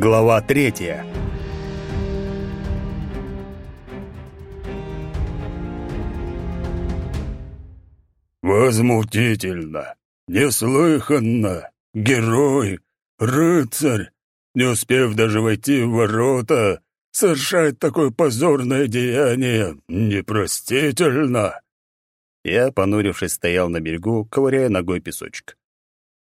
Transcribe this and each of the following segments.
Глава третья. Возмутительно, неслыханно, герой, рыцарь, не успев даже войти в ворота, совершает такое позорное деяние, непростительно. Я, понурившись, стоял на берегу, ковыряя ногой песочек.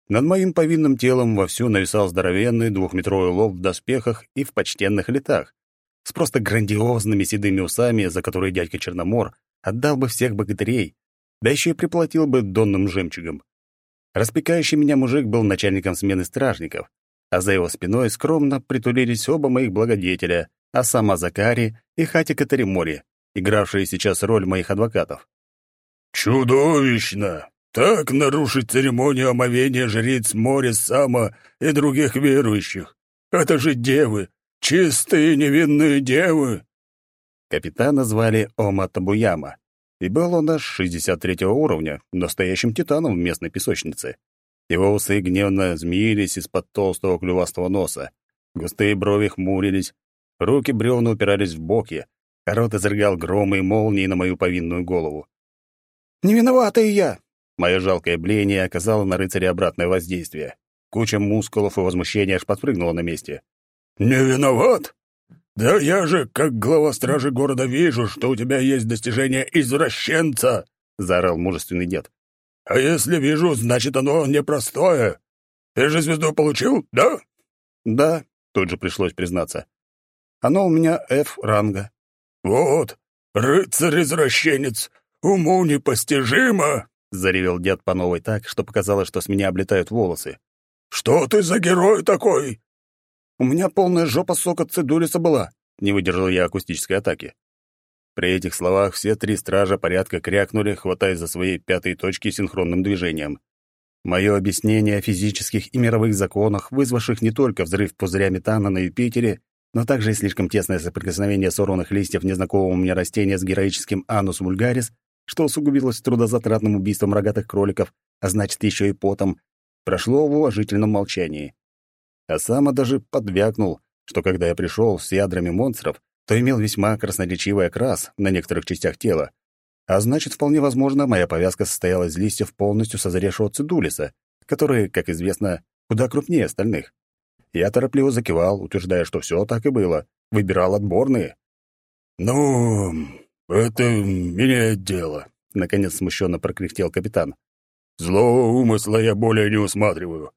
Над моим повинным телом вовсю нависал здоровенный двухметровый лоб в доспехах и в почтенных летах, с просто грандиозными седыми усами, за которые дядька Черномор отдал бы всех богатырей, да еще и приплатил бы донным жемчугом. Распекающий меня мужик был начальником смены стражников, а за его спиной скромно притулились оба моих благодетеля, Асама Закари и Хати Катаримори, игравшие сейчас роль моих адвокатов. «Чудовищно! Так нарушить церемонию омовения жриц моря Сама и других верующих! Это же девы! Чистые невинные девы!» Капитана звали Ома Табуяма, и был он аж 63 уровня, настоящим титаном в местной песочнице. Его усы гневно змеились из-под толстого клювастого носа, густые брови хмурились, руки бревна упирались в боки, а рот изрыгал громы и молнии на мою повинную голову. «Не виновата и я!» Мое жалкое блеяние оказало на рыцаря обратное воздействие. Куча мускулов и возмущения аж подпрыгнула на месте. «Не виноват? Да я же, как глава стражи города, вижу, что у тебя есть достижение извращенца!» — заорал мужественный дед. «А если вижу, значит, оно непростое. Ты же звезду получил, да?» «Да», — тут же пришлось признаться. «Оно у меня F ранга». «Вот, рыцарь-извращенец, уму непостижимо!» — заревел дед по новой так, что показалось, что с меня облетают волосы. «Что ты за герой такой?» «У меня полная жопа сока цидулиса была», — не выдержал я акустической атаки. При этих словах все три стража порядка крякнули, хватаясь за свои пятые точки синхронным движением. Мое объяснение о физических и мировых законах, вызвавших не только взрыв пузыря метана на Юпитере, но также и слишком тесное соприкосновение сорванных листьев незнакомого мне растения с героическим анус вульгарис, что усугубилось трудозатратным убийством рогатых кроликов, а значит, еще и потом, прошло в уважительном молчании. А сама даже подвякнул, что когда я пришел с ядрами монстров, то имел весьма красноречивый окрас на некоторых частях тела. А значит, вполне возможно, моя повязка состояла из листьев полностью созревшего цидулиса, которые, как известно, куда крупнее остальных. Я торопливо закивал, утверждая, что все так и было. Выбирал отборные. «Ну, это меняет дело», — наконец смущенно прокряхтел капитан. «Злого умысла я более не усматриваю.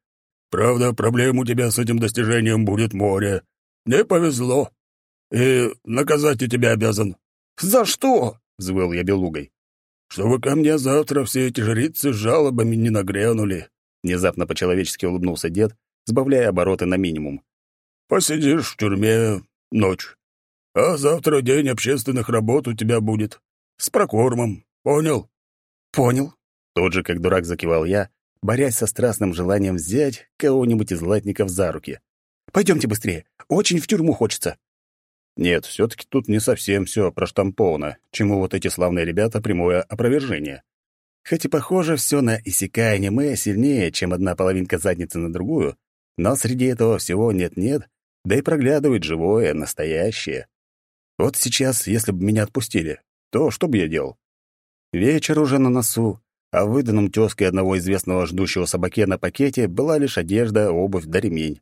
Правда, проблем у тебя с этим достижением будет море. Не повезло. И наказать я тебя обязан». «За что?» — взвыл я белугой. «Чтобы ко мне завтра все эти жрицы с жалобами не нагрянули», — внезапно по-человечески улыбнулся дед, сбавляя обороты на минимум. «Посидишь в тюрьме ночь, а завтра день общественных работ у тебя будет. С прокормом. Понял?» «Понял». Тот же, как дурак, закивал я, борясь со страстным желанием взять кого-нибудь из латников за руки. «Пойдемте быстрее. Очень в тюрьму хочется». Нет, все-таки тут не совсем все проштамповано, чему вот эти славные ребята прямое опровержение. Хоть и похоже все на исекай аниме сильнее, чем одна половинка задницы на другую, но среди этого всего нет-нет, да и проглядывает живое, настоящее. Вот сейчас, если бы меня отпустили, то что бы я делал? Вечер уже на носу, а в выданном тёзкой одного известного ждущего собаке на пакете была лишь одежда, обувь да ремень.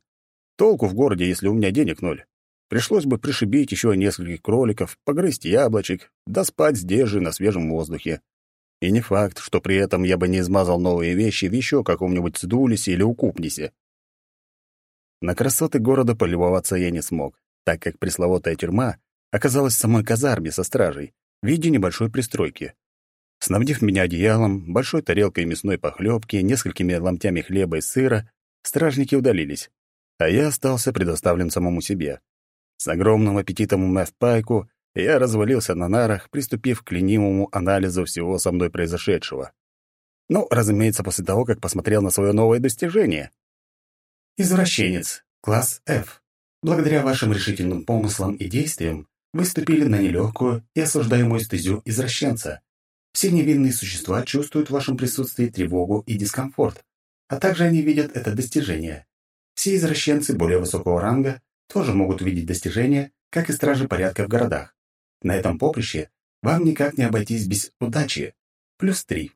Толку в городе, если у меня денег ноль. Пришлось бы пришибить еще нескольких кроликов, погрызть яблочек, да спать здесь же на свежем воздухе. И не факт, что при этом я бы не измазал новые вещи в еще каком-нибудь цидулисе или укупнисе. На красоты города полюбоваться я не смог, так как пресловутая тюрьма оказалась в самой казарме со стражей в виде небольшой пристройки. Снабдив меня одеялом, большой тарелкой мясной похлебки, несколькими ломтями хлеба и сыра, стражники удалились, а я остался предоставлен самому себе. С огромным аппетитом умяв пайку, я развалился на нарах, приступив к ленивому анализу всего со мной произошедшего. Ну, разумеется, после того, как посмотрел на свое новое достижение. Извращенец. Класс F. Благодаря вашим решительным помыслам и действиям вы ступили на нелегкую и осуждаемую стезю извращенца. Все невинные существа чувствуют в вашем присутствии тревогу и дискомфорт, а также они видят это достижение. Все извращенцы более высокого ранга тоже могут увидеть достижения, как и стражи порядка в городах. На этом поприще вам никак не обойтись без удачи. Плюс три.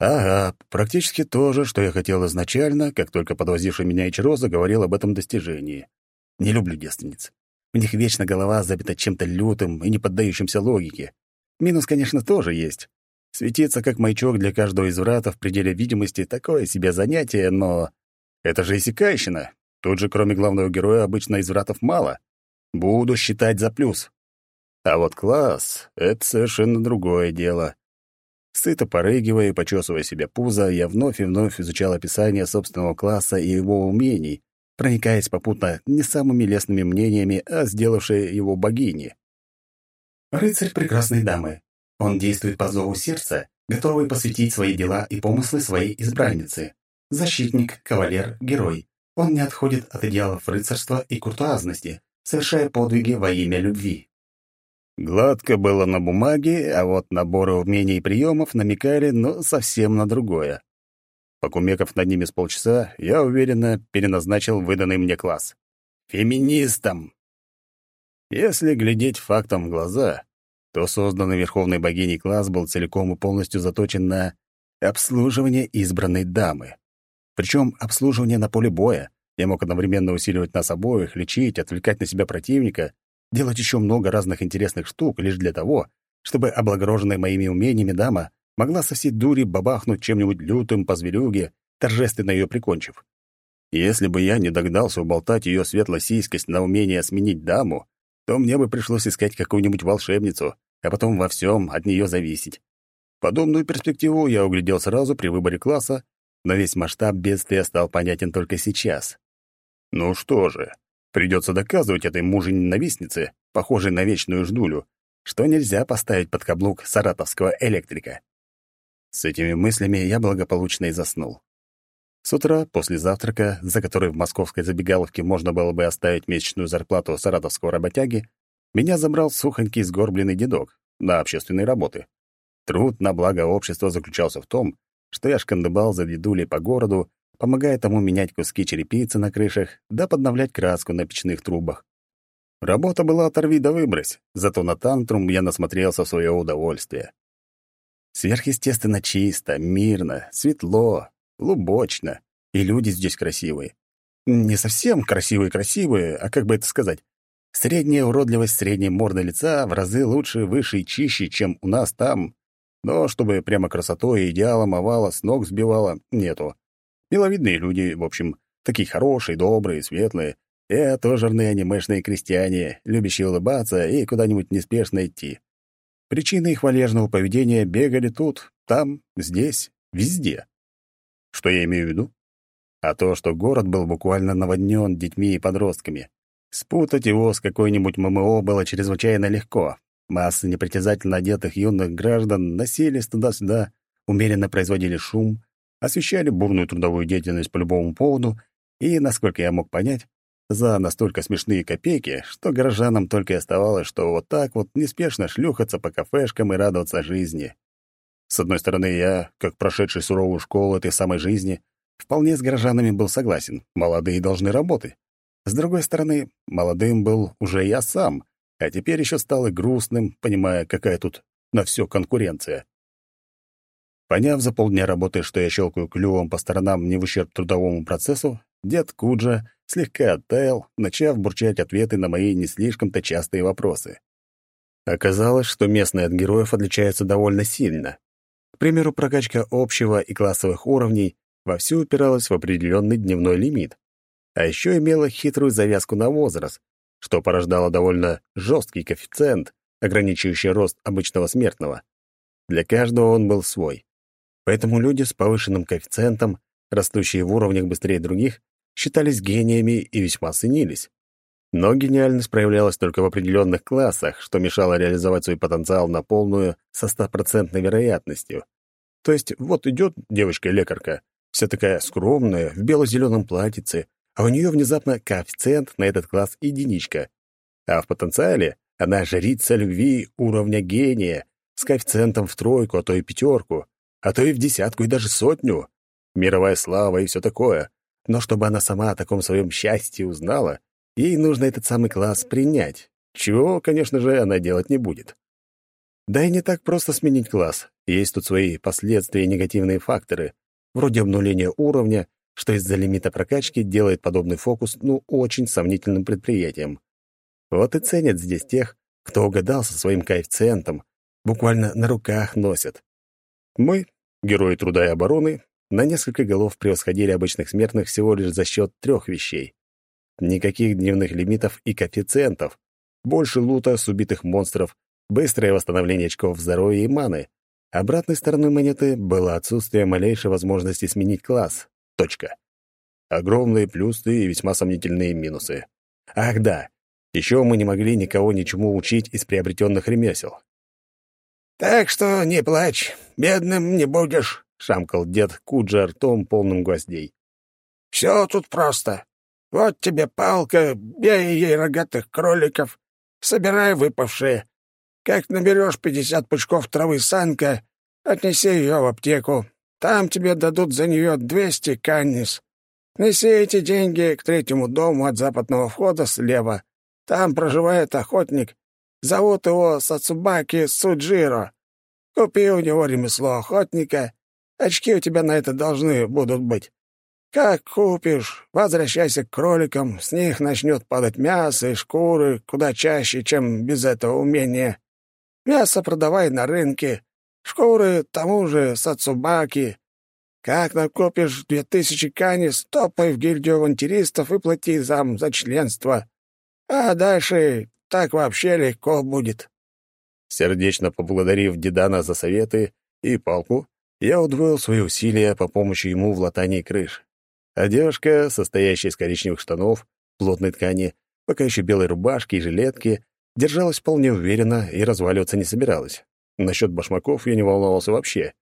Ага, практически то же, что я хотел изначально, как только подвозивший меня Ичиро заговорил об этом достижении. Не люблю девственниц. У них вечно голова забита чем-то лютым и не поддающимся логике. Минус, конечно, тоже есть. Светиться как маячок для каждого из вратов в пределе видимости — такое себе занятие, но... Это же исекайщина. Тут же, кроме главного героя, обычно извратов мало. Буду считать за плюс. А вот класс — это совершенно другое дело. Сыто порыгивая и почесывая себе пузо, я вновь и вновь изучал описание собственного класса и его умений, проникаясь попутно не самыми лестными мнениями, а сделавшей его богини. Рыцарь прекрасной дамы. Он действует по зову сердца, готовый посвятить свои дела и помыслы своей избранницы. Защитник, кавалер, герой. Он не отходит от идеалов рыцарства и куртуазности, совершая подвиги во имя любви. Гладко было на бумаге, а вот наборы умений и приемов намекали, но совсем на другое. Покумекав над ними с полчаса, я уверенно переназначил выданный мне класс. Феминистом! Если глядеть фактом в глаза, то созданный Верховной Богиней класс был целиком и полностью заточен на обслуживание избранной дамы. Причем обслуживание на поле боя. Я мог одновременно усиливать нас обоих, лечить, отвлекать на себя противника, делать еще много разных интересных штук лишь для того, чтобы облагороженная моими умениями дама могла со всей дури бабахнуть чем-нибудь лютым по зверюге, торжественно ее прикончив. Если бы я не догадался уболтать ее светло-сиськость на умение сменить даму, то мне бы пришлось искать какую-нибудь волшебницу, а потом во всем от нее зависеть. Подобную перспективу я углядел сразу при выборе класса, но весь масштаб бедствия стал понятен только сейчас. Ну что же, придется доказывать этой мужей-ненавистнице, похожей на вечную ждулю, что нельзя поставить под каблук саратовского электрика. С этими мыслями я благополучно и заснул. С утра, после завтрака, за который в московской забегаловке можно было бы оставить месячную зарплату саратовского работяги, меня забрал сухонький сгорбленный дедок на общественные работы. Труд на благо общества заключался в том, что я шкандыбал за дедулей по городу, помогая тому менять куски черепицы на крышах да подновлять краску на печных трубах. Работа была оторви да выбрось, зато на тантрум я насмотрелся в свое удовольствие. Сверхъестественно чисто, мирно, светло, глубочно, и люди здесь красивые. Не совсем красивые-красивые, а как бы это сказать, средняя уродливость средней морды лица в разы лучше, выше и чище, чем у нас там. Но чтобы прямо красотой и идеалом овала с ног сбивала, нету. Миловидные люди, в общем, такие хорошие, добрые, светлые, и отожерные анимешные крестьяне, любящие улыбаться и куда-нибудь неспешно идти. Причины их валежного поведения бегали тут, там, здесь, везде. Что я имею в виду? А то, что город был буквально наводнен детьми и подростками. Спутать его с какой-нибудь ММО было чрезвычайно легко. Массы непритязательно одетых юных граждан носились туда-сюда, умеренно производили шум, освещали бурную трудовую деятельность по любому поводу и, насколько я мог понять, за настолько смешные копейки, что горожанам только и оставалось, что вот так вот неспешно шлюхаться по кафешкам и радоваться жизни. С одной стороны, я, как прошедший суровую школу этой самой жизни, вполне с горожанами был согласен, молодые должны работать. С другой стороны, молодым был уже я сам, а теперь еще стал и грустным, понимая, какая тут на все конкуренция. Поняв за полдня работы, что я щелкаю клювом по сторонам не в ущерб трудовому процессу, дед Куджа слегка оттаял, начав бурчать ответы на мои не слишком-то частые вопросы. Оказалось, что местные от героев отличаются довольно сильно. К примеру, прокачка общего и классовых уровней вовсю упиралась в определенный дневной лимит, а еще имела хитрую завязку на возраст, что порождало довольно жесткий коэффициент, ограничивающий рост обычного смертного. Для каждого он был свой. Поэтому люди с повышенным коэффициентом, растущие в уровнях быстрее других, считались гениями и весьма ценились. Но гениальность проявлялась только в определенных классах, что мешало реализовать свой потенциал на полную со стопроцентной вероятностью. То есть вот идет девочка-лекарка, вся такая скромная, в бело-зеленом платьице, а у нее внезапно коэффициент на этот класс единичка. А в потенциале она жрица любви уровня гения с коэффициентом в тройку, а то и пятерку, а то и в десятку и даже сотню. Мировая слава и все такое. Но чтобы она сама о таком своем счастье узнала, ей нужно этот самый класс принять, чего, конечно же, она делать не будет. Да и не так просто сменить класс. Есть тут свои последствия и негативные факторы, вроде обнуления уровня, что из-за лимита прокачки делает подобный фокус, ну, очень сомнительным предприятием. Вот и ценят здесь тех, кто угадал со своим коэффициентом, буквально на руках носят. Мы, герои труда и обороны, на несколько голов превосходили обычных смертных всего лишь за счет трех вещей. Никаких дневных лимитов и коэффициентов, больше лута с убитых монстров, быстрое восстановление очков здоровья и маны. Обратной стороной монеты было отсутствие малейшей возможности сменить класс. Точка. Огромные плюсы и весьма сомнительные минусы. Ах да, еще мы не могли никого ничему учить из приобретенных ремесел. «Так что не плачь, бедным не будешь», — шамкал дед Куджа ртом, полным гвоздей. «Все тут просто. Вот тебе палка, бей ей рогатых кроликов, собирай выпавшие. Как наберешь пятьдесят пучков травы санка, отнеси ее в аптеку. Там тебе дадут за нее двести каннис. Неси эти деньги к третьему дому от западного входа слева. Там проживает охотник. Зовут его Сацубаки Суджиро. Купи у него ремесло охотника. Очки у тебя на это должны будут быть. Как купишь, возвращайся к кроликам, с них начнет падать мясо и шкуры куда чаще, чем без этого умения. Мясо продавай на рынке, шкуры тому же Сацубаки. Как накопишь две тысячи кани, стопай в гильдию авантюристов и плати зам за членство. А дальше так вообще легко будет. Сердечно поблагодарив Дедана за советы и палку, я удвоил свои усилия по помощи ему в латании крыш. Девушка, состоящая из коричневых штанов, плотной ткани, пока еще белой рубашки и жилетки, держалась вполне уверенно и разваливаться не собиралась. Насчет башмаков я не волновался вообще.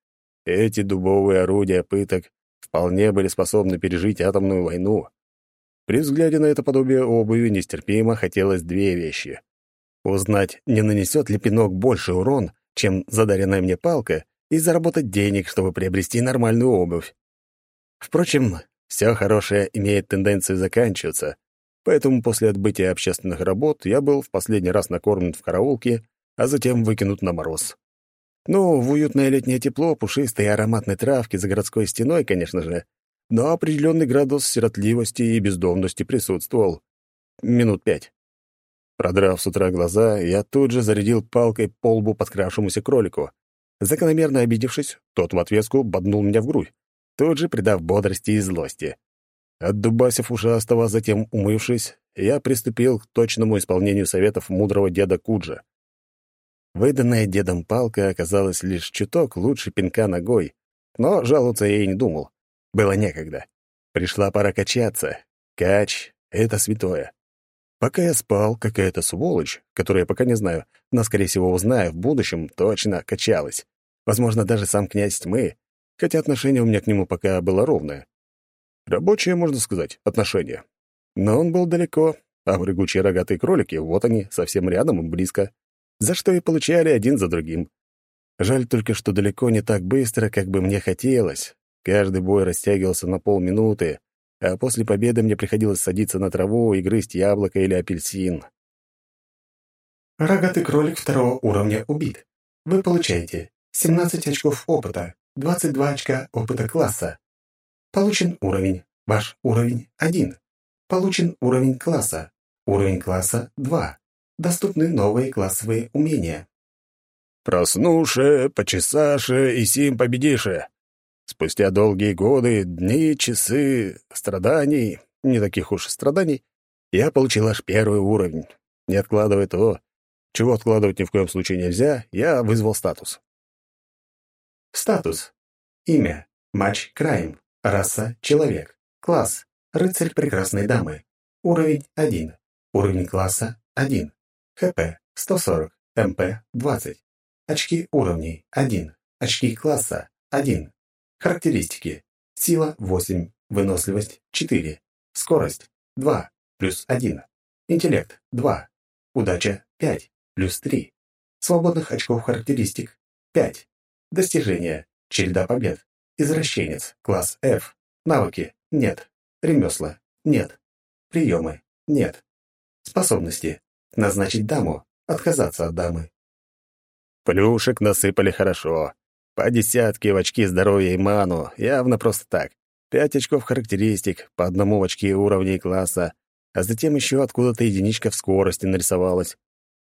Эти дубовые орудия пыток вполне были способны пережить атомную войну. При взгляде на это подобие обуви нестерпимо хотелось две вещи. Узнать, не нанесет ли пинок больше урон, чем задаренная мне палка, и заработать денег, чтобы приобрести нормальную обувь. Впрочем, все хорошее имеет тенденцию заканчиваться, поэтому после отбытия общественных работ я был в последний раз накормлен в караулке, а затем выкинут на мороз. Ну, в уютное летнее тепло, пушистой и ароматной травки за городской стеной, конечно же, но определенный градус сиротливости и бездомности присутствовал. Минут пять. Продрав с утра глаза, я тут же зарядил палкой по лбу подкравшемуся кролику. Закономерно обидевшись, тот в ответку боднул меня в грудь тут же придав бодрости и злости. Отдубасив ушастого, затем умывшись, я приступил к точному исполнению советов мудрого деда Куджа. Выданная дедом палка оказалась лишь чуток лучше пинка ногой, но жаловаться я и не думал. Было некогда. Пришла пора качаться. Кач — это святое. Пока я спал, какая-то сволочь, которую я пока не знаю, но, скорее всего, узнаю в будущем, точно качалась. Возможно, даже сам князь тьмы, хотя отношение у меня к нему пока было ровное. Рабочее, можно сказать, отношение. Но он был далеко, а прыгучие рогатые кролики, вот они, совсем рядом и близко, за что и получали один за другим. Жаль только, что далеко не так быстро, как бы мне хотелось. Каждый бой растягивался на полминуты, а после победы мне приходилось садиться на траву и грызть яблоко или апельсин. Рогатый кролик второго уровня убит. Вы получаете 17 очков опыта. 22 очка опыта класса. Получен уровень. Ваш уровень 1. Получен уровень класса. Уровень класса 2. Доступны новые классовые умения. Проснуше, почесаше и сим победише. Спустя долгие годы, дни, часы, страданий, не таких уж страданий, я получил аж первый уровень. Не откладывая то, чего откладывать ни в коем случае нельзя, я вызвал статус. Статус. Имя. Матч Крайм. Раса. Человек. Класс. Рыцарь прекрасной дамы. Уровень 1. Уровень класса 1. ХП 140. МП 20. Очки уровней 1. Очки класса 1. Характеристики. Сила 8. Выносливость 4. Скорость 2. Плюс 1. Интеллект 2. Удача 5. Плюс 3. Свободных очков характеристик 5. Достижения. Череда побед. Извращенец. Класс F. Навыки. Нет. Ремесла. Нет. Приемы. Нет. Способности. Назначить даму. Отказаться от дамы. Плюшек насыпали хорошо. По десятке в очки здоровья и ману, явно просто так. Пять очков характеристик, по одному в очки уровней класса, а затем еще откуда-то единичка в скорости нарисовалась.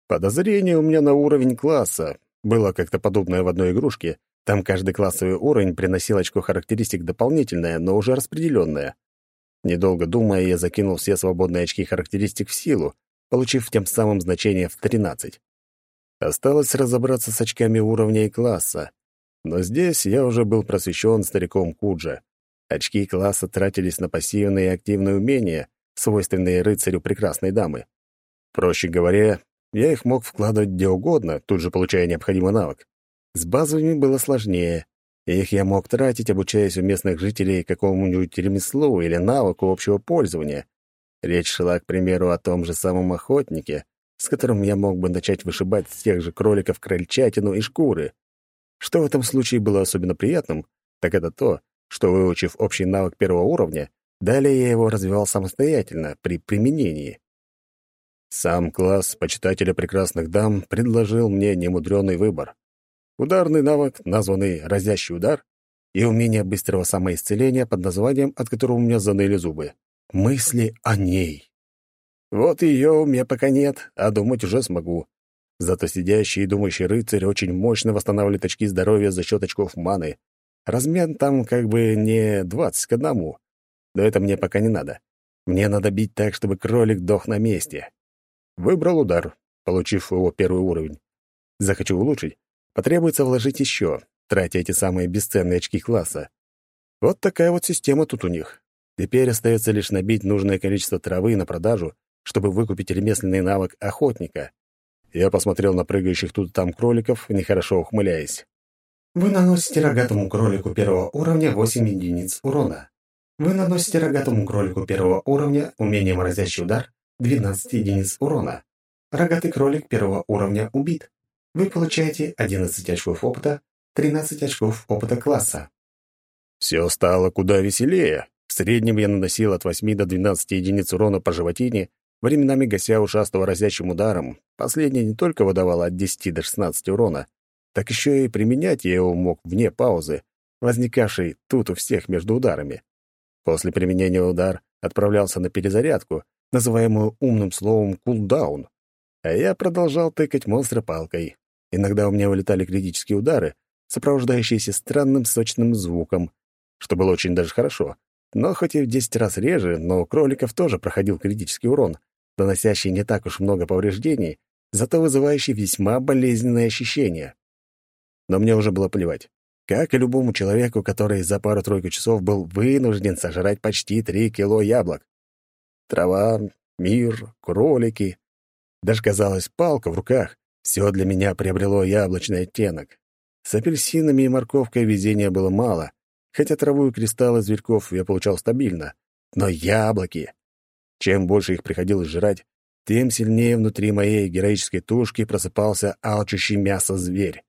Подозрение у меня на уровень класса. Было как-то подобное в одной игрушке. Там каждый классовый уровень приносил очко характеристик дополнительное, но уже распределенное. Недолго думая, я закинул все свободные очки характеристик в силу, получив тем самым значение в 13. Осталось разобраться с очками уровня и класса. Но здесь я уже был просвещен стариком Куджа. Очки класса тратились на пассивные и активные умения, свойственные рыцарю прекрасной дамы. Проще говоря, я их мог вкладывать где угодно, тут же получая необходимый навык. С базовыми было сложнее, их я мог тратить, обучаясь у местных жителей какому-нибудь ремеслу или навыку общего пользования. Речь шла, к примеру, о том же самом охотнике, с которым я мог бы начать вышибать с тех же кроликов крольчатину и шкуры. Что в этом случае было особенно приятным, так это то, что, выучив общий навык первого уровня, далее я его развивал самостоятельно при применении. Сам класс почитателя прекрасных дам предложил мне немудрёный выбор. Ударный навык, названный «разящий удар», и умение быстрого самоисцеления под названием, от которого у меня заныли зубы. Мысли о ней. Вот ее у меня пока нет, а думать уже смогу. Зато сидящий и думающий рыцарь очень мощно восстанавливает очки здоровья за счет очков маны. Размен там как бы не двадцать к одному. Но это мне пока не надо. Мне надо бить так, чтобы кролик дох на месте. Выбрал удар, получив его первый уровень. Захочу улучшить, потребуется вложить еще, тратя эти самые бесценные очки класса. Вот такая вот система тут у них. Теперь остается лишь набить нужное количество травы на продажу, чтобы выкупить ремесленный навык охотника. Я посмотрел на прыгающих тут там кроликов, нехорошо ухмыляясь. Вы наносите рогатому кролику первого уровня 8 единиц урона. Вы наносите рогатому кролику первого уровня умением разящий удар 12 единиц урона. Рогатый кролик первого уровня убит. Вы получаете 11 очков опыта, 13 очков опыта класса. Все стало куда веселее. В среднем я наносил от 8 до 12 единиц урона по животине, временами гася ушастого разящим ударом. Последний не только выдавал от 10 до 16 урона, так еще и применять я его мог вне паузы, возникавшей тут у всех между ударами. После применения удар отправлялся на перезарядку, называемую умным словом «кулдаун», а я продолжал тыкать монстра палкой. Иногда у меня вылетали критические удары, сопровождающиеся странным сочным звуком, что было очень даже хорошо. Но хоть и в десять раз реже, но у кроликов тоже проходил критический урон, наносящий не так уж много повреждений, зато вызывающий весьма болезненные ощущения. Но мне уже было плевать. Как и любому человеку, который за пару-тройку часов был вынужден сожрать почти три кило яблок. Трава, мир, кролики. Даже, казалось, палка в руках. Все для меня приобрело яблочный оттенок. С апельсинами и морковкой везения было мало, хотя траву и кристаллы зверьков я получал стабильно. Но яблоки! Чем больше их приходилось жрать, тем сильнее внутри моей героической тушки просыпался алчущий мясо зверь.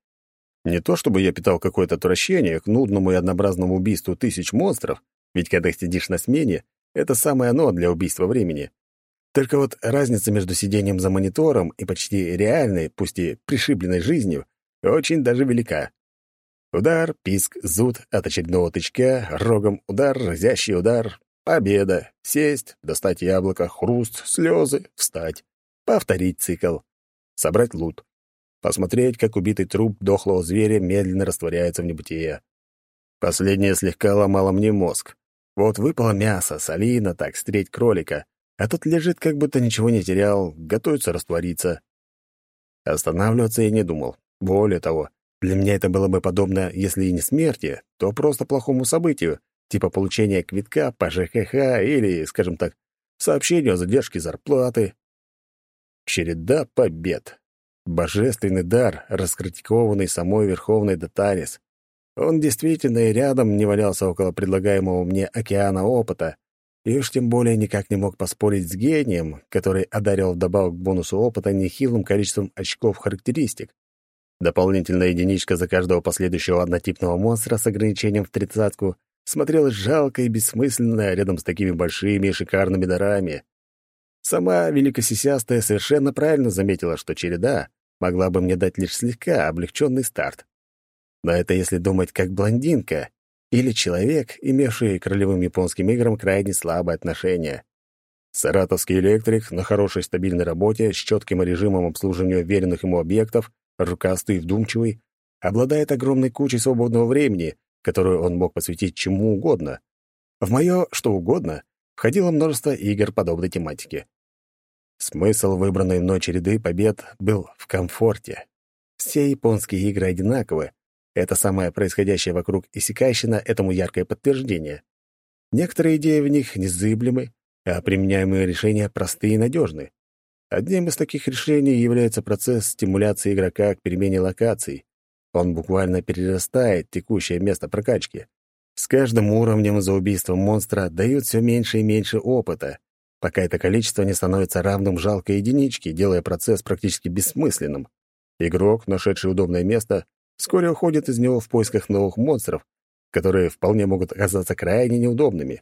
Не то чтобы я питал какое-то отвращение к нудному и однообразному убийству тысяч монстров, ведь когда сидишь на смене, это самое оно для убийства времени. Только вот разница между сидением за монитором и почти реальной, пусть и пришибленной жизнью, очень даже велика. Удар, писк, зуд от очередного тычка, рогом удар, разящий удар, победа, сесть, достать яблоко, хруст, слезы, встать, повторить цикл, собрать лут, посмотреть, как убитый труп дохлого зверя медленно растворяется в небытие. Последнее слегка ломало мне мозг. Вот выпало мясо, солина, так, стреть кролика, а тут лежит, как будто ничего не терял, готовится раствориться. Останавливаться я не думал. Более того, для меня это было бы подобно, если и не смерти, то просто плохому событию, типа получения квитка по ЖКХ или, скажем так, сообщению о задержке зарплаты. Череда побед. Божественный дар, раскритикованный самой Верховной Датарис. Он действительно и рядом не валялся около предлагаемого мне океана опыта, и уж тем более никак не мог поспорить с гением, который одарил вдобавок к бонусу опыта нехилым количеством очков характеристик. Дополнительная единичка за каждого последующего однотипного монстра с ограничением в тридцатку смотрелась жалко и бессмысленно рядом с такими большими и шикарными дарами. Сама великосисястая совершенно правильно заметила, что череда могла бы мне дать лишь слегка облегченный старт. Но это если думать как блондинка или человек, имевший к ролевым японским играм крайне слабое отношение. Саратовский электрик на хорошей стабильной работе с четким режимом обслуживания веренных ему объектов, рукастый и вдумчивый, обладает огромной кучей свободного времени, которую он мог посвятить чему угодно. В мое что угодно входило множество игр подобной тематики. Смысл выбранной мной череды побед был в комфорте. Все японские игры одинаковы. Это самое происходящее вокруг Исикайщина этому яркое подтверждение. Некоторые идеи в них незыблемы, а применяемые решения простые и надежны. Одним из таких решений является процесс стимуляции игрока к перемене локаций. Он буквально перерастает текущее место прокачки. С каждым уровнем за убийство монстра дают все меньше и меньше опыта, пока это количество не становится равным жалкой единичке, делая процесс практически бессмысленным. Игрок, нашедший удобное место, вскоре уходит из него в поисках новых монстров, которые вполне могут оказаться крайне неудобными.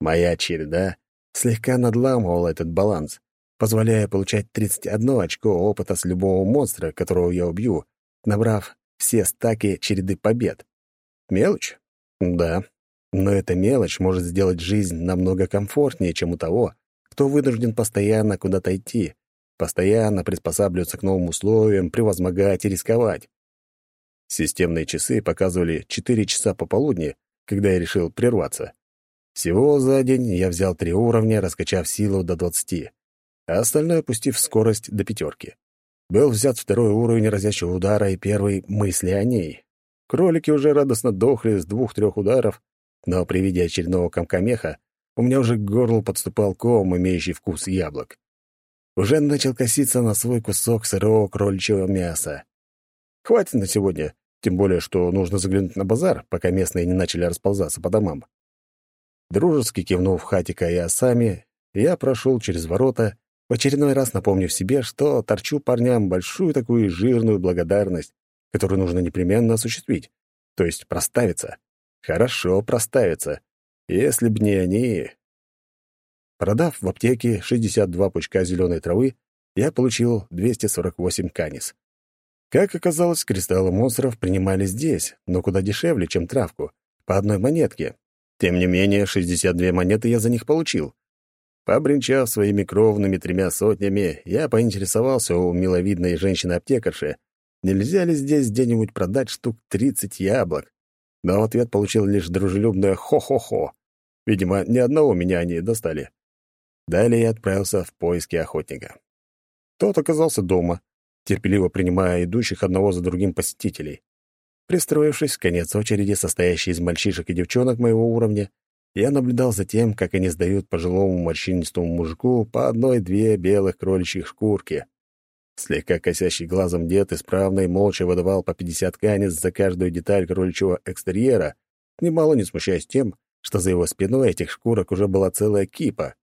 Моя череда слегка надламывала этот баланс, позволяя получать 31 очко опыта с любого монстра, которого я убью, набрав все стаки череды побед. Мелочь? Да. Но эта мелочь может сделать жизнь намного комфортнее, чем у того, кто вынужден постоянно куда-то идти, постоянно приспосабливаться к новым условиям, превозмогать и рисковать. Системные часы показывали 4 часа пополудни, когда я решил прерваться. Всего за день я взял три уровня, раскачав силу до 20, а остальное опустив скорость до пятерки. Был взят второй уровень разящего удара и первый — мысли о ней. Кролики уже радостно дохли с двух-трех ударов, но при виде очередного комкамеха у меня уже к горлу подступал ком, имеющий вкус яблок. Уже начал коситься на свой кусок сырого кроличьего мяса. Хватит на сегодня, тем более, что нужно заглянуть на базар, пока местные не начали расползаться по домам. Дружески кивнув Хатика и Асами, я прошел через ворота, в очередной раз напомнив себе, что торчу парням большую такую жирную благодарность, которую нужно непременно осуществить, то есть проставиться. Хорошо проставиться. Если б не они... Продав в аптеке 62 пучка зеленой травы, я получил 248 канис. Как оказалось, кристаллы монстров принимали здесь, но куда дешевле, чем травку, по одной монетке, тем не менее, 62 монеты я за них получил. Побренчав своими кровными тремя сотнями, я поинтересовался у миловидной женщины-аптекарши, нельзя ли здесь где-нибудь продать штук 30 яблок. Но в ответ получил лишь дружелюбное «хо-хо-хо». Видимо, ни одного меня они достали. Далее я отправился в поиски охотника. Тот оказался дома, терпеливо принимая идущих одного за другим посетителей. Пристроившись в конец очереди, состоящей из мальчишек и девчонок моего уровня, я наблюдал за тем, как они сдают пожилому морщинистому мужику по одной-две белых кроличьих шкурки. Слегка косящий глазом дед исправно и молча выдавал по 50 канец за каждую деталь кроличьего экстерьера, немало не смущаясь тем, что за его спиной этих шкурок уже была целая кипа.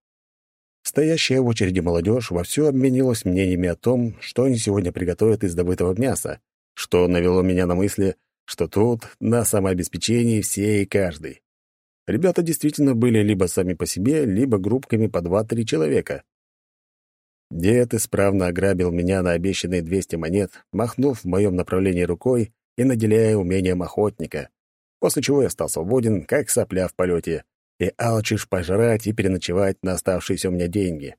Стоящая в очереди молодежь вовсю обменилась мнениями о том, что они сегодня приготовят из добытого мяса, что навело меня на мысли, что тут на самообеспечении все и каждый. Ребята действительно были либо сами по себе, либо группками по два-три человека. Дед исправно ограбил меня на обещанные 200 монет, махнув в моем направлении рукой и наделяя умением охотника, после чего я стал свободен, как сопля в полете, и алчишь пожрать и переночевать на оставшиеся у меня деньги.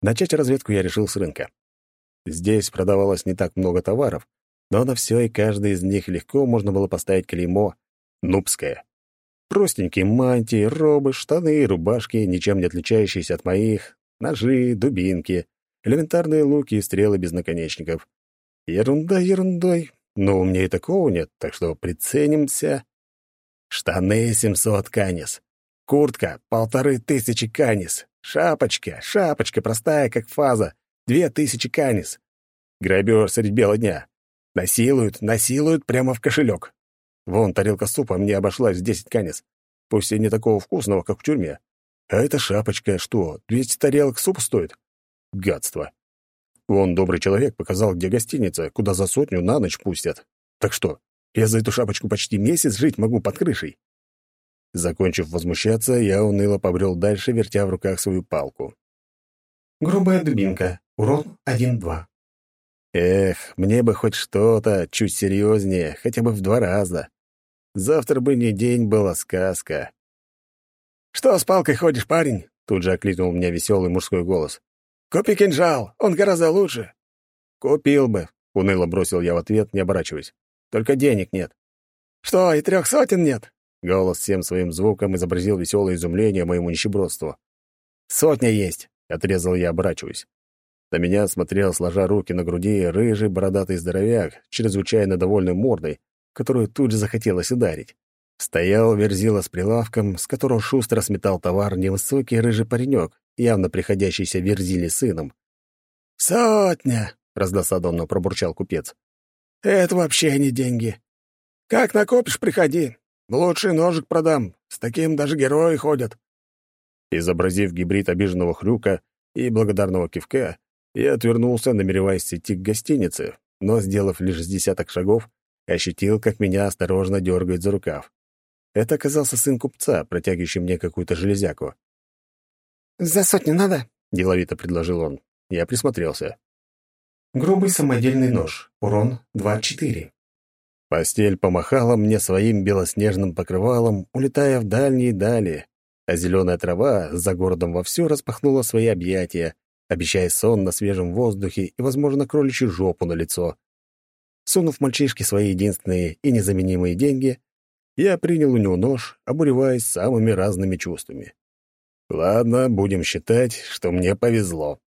Начать разведку я решил с рынка. Здесь продавалось не так много товаров, но на все и каждый из них легко можно было поставить клеймо «Нубское». Простенькие мантии, робы, штаны и рубашки, ничем не отличающиеся от моих, ножи, дубинки, элементарные луки и стрелы без наконечников. Ерунда ерундой, но у меня и такого нет, так что приценимся. Штаны 700 канис. Куртка — полторы тысячи канис. Шапочка, шапочка простая, как фаза, две тысячи канис. Грабеж средь бела дня. Насилуют, насилуют прямо в кошелек. Вон тарелка супа мне обошлась в десять канис. Пусть и не такого вкусного, как в тюрьме. А эта шапочка что, двести тарелок супа стоит? Гадство. Вон добрый человек показал, где гостиница, куда за сотню на ночь пустят. Так что, я за эту шапочку почти месяц жить могу под крышей. Закончив возмущаться, я уныло побрел дальше, вертя в руках свою палку. Грубая дубинка. Урон 1-2. Эх, мне бы хоть что-то чуть серьезнее, хотя бы в два раза. Завтра бы не день была сказка. «Что с палкой ходишь, парень?» Тут же окликнул меня веселый мужской голос. «Купи кинжал, он гораздо лучше». «Купил бы», — уныло бросил я в ответ, не оборачиваясь. «Только денег нет». «Что, и трех сотен нет?» Голос всем своим звуком изобразил веселое изумление моему нищебродству. «Сотня есть», — отрезал я, оборачиваясь. На меня смотрел, сложа руки на груди, рыжий бородатый здоровяк, чрезвычайно довольный мордой, которую тут же захотелось ударить. Стоял верзила с прилавком, с которого шустро сметал товар невысокий рыжий паренек, явно приходящийся верзиле сыном. «Сотня!» — раздосадованно пробурчал купец. «Это вообще не деньги. Как накопишь, приходи. Лучший ножик продам. С таким даже герои ходят». Изобразив гибрид обиженного хрюка и благодарного кивка, я отвернулся, намереваясь идти к гостинице, но, сделав лишь с десяток шагов, ощутил, как меня осторожно дергает за рукав. Это оказался сын купца, протягивающий мне какую-то железяку. «За сотню надо?» — деловито предложил он. Я присмотрелся. Грубый самодельный нож. Урон 2-4. Постель помахала мне своим белоснежным покрывалом, улетая в дальние дали, а зеленая трава за городом вовсю распахнула свои объятия, обещая сон на свежем воздухе и, возможно, кроличью жопу на лицо. Сунув мальчишке свои единственные и незаменимые деньги, я принял у него нож, обуреваясь самыми разными чувствами. Ладно, будем считать, что мне повезло.